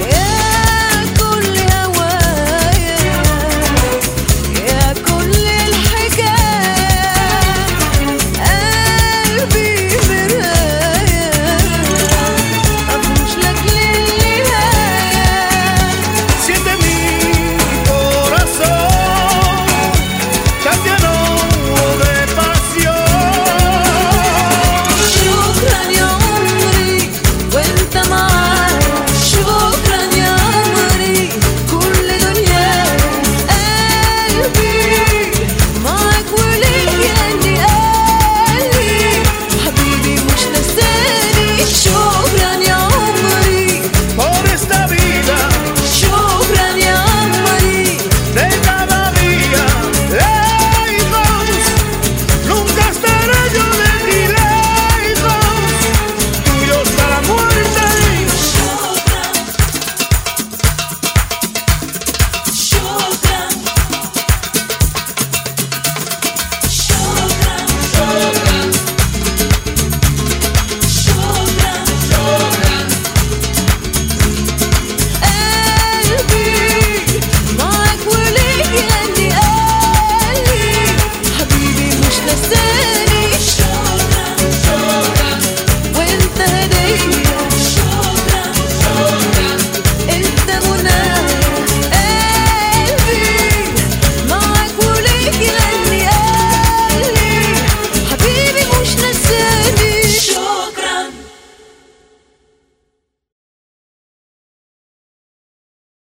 Yeah.